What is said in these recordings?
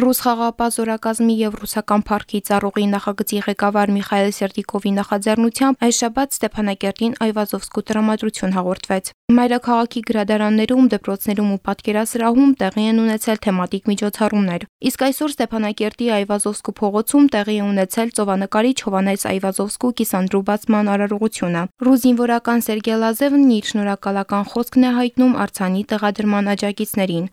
Ռուս խաղապազորակազմի եւ ռուսական փառքի ծառուղի նախագծի ղեկավար Միխայել Սերդիկովի նախաձեռնությամբ այս շաբաթ Ստեփանակերտին Այվազովսկու դրամատրություն հաղորդվեց։ Մայրաքաղաքի գրադարաններում, դպրոցներում ու պատկերասրահում տեղի են ունեցել թեմատիկ միջոցառումներ։ Իսկ այսօր Ստեփանակերտի Այվազովսկու փողոցում տեղի է ունեցել ծովանկարիչ Հովանես Այվազովսկու կիսանդրու բացման արարողությունը։ Ռուս զինվորական Սերգեյ Լազևն իր շնորհակալական խոսքն է հայտնում Արցանի տեղադրման աջակիցներին։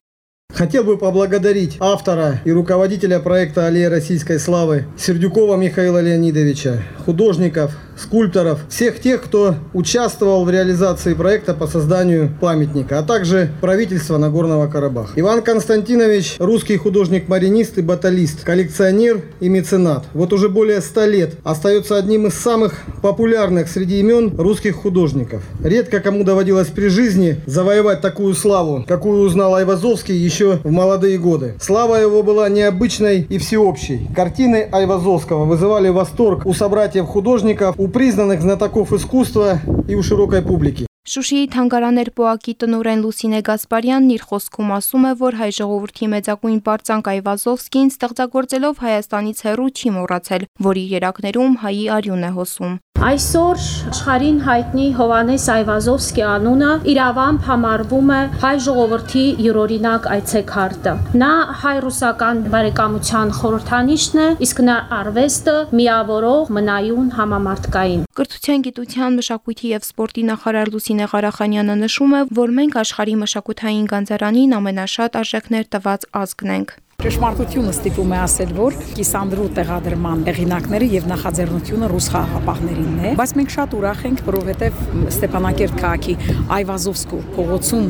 Хотел бы поблагодарить автора и руководителя проекта «Аллея российской славы» Сердюкова Михаила Леонидовича, художников, скульпторов, всех тех, кто участвовал в реализации проекта по созданию памятника, а также правительства Нагорного Карабаха. Иван Константинович – русский художник-маринист и баталист, коллекционер и меценат. Вот уже более ста лет остается одним из самых популярных среди имен русских художников. Редко кому доводилось при жизни завоевать такую славу, какую узнал Айвазовский еще в молодые годы. Слава его была необычной и всеобщей. Картины Айвазовского вызывали восторг у собратьев художников, у признанных знатоков искусства и у широкой публики. Շուշիի թանգարաներ պոակի տնօրեն Լուսինե Գասպարյանն իր խոսքում ասում է, որ հայ ժողովրդի մեծակույն պարծանք Այվազովսկին ստեղծագործելով Հայաստանից հեռու չի մոռացել, որի երակներում հայի արյուն է հոսում։ Այսօր աշխարհին հայտնի Հովանես Այվազովսկի անունը իրավամբ համարվում է հայ ժողովրդի յուրօրինակ այցեքարտը։ Նա հայ-ռուսական բարեկամության խորհրդանիշն է, իսկ նա արվեստը միավորող մնայուն համամարտկային։ Կրթության, գիտության, մշակույթի եւ սպորտի նախարար Լուսինե Ղարախանյանը նշում է, որ մենք աշխարհի մշակութային գանձարանին ամենաշատ արժեքներ տված ազգն ենք։ Ճշմարտությունը ստիպում է ասել, որ կիսանդրու տեղադրման հեղինակները եւ նախաձեռնությունը ռուս խաղապահներինն է, բայց մենք շատ ուրախ ենք, որովհետեւ Ստեփանակերտ քաղաքի Այվազովսկու փողոցում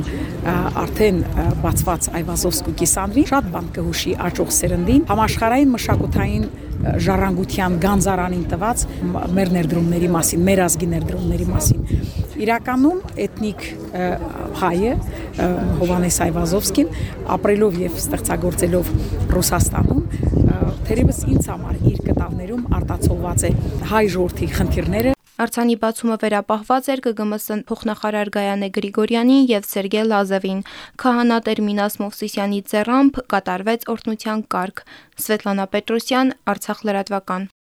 արդեն բացված Այվազովսկու կիսանդրին շատ բան կհուշի աճող սերնդին համաշխարհային մշակութային ժառանգության գանձարանին տված մեր ներդրումների մասին, մեր ազգի ներդրումների մասին։ Իրականում էթնիկ հայը Հովանես Այվազովսկին ապրելով եւ ստեղծագործելով Ռուսաստանում թերևս ինձ համար իր կտավներում արտացոլված է հայ ժողովրդի խնդիրները Արցանի բացումը վերապահված էր ԿԳՄՍ փոխնախարար Գայանե Գրիգորյանին եւ Սերգեյ Լազևին։ Քահանա Տերմինաս Մովսիսյանի ձեռամբ կատարվեց օրհնության կարգ։ Սվետլանա Պետրոսյան, Արցախ լրատվական։